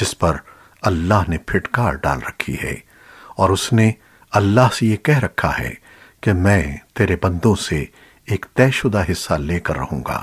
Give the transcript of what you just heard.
جس پر اللہ نے پھٹکار ڈال رکھی ہے اور اس نے اللہ سے یہ کہہ رکھا ہے کہ میں تیرے بندوں سے ایک طے شدہ حصہ لے کر رہوں گا۔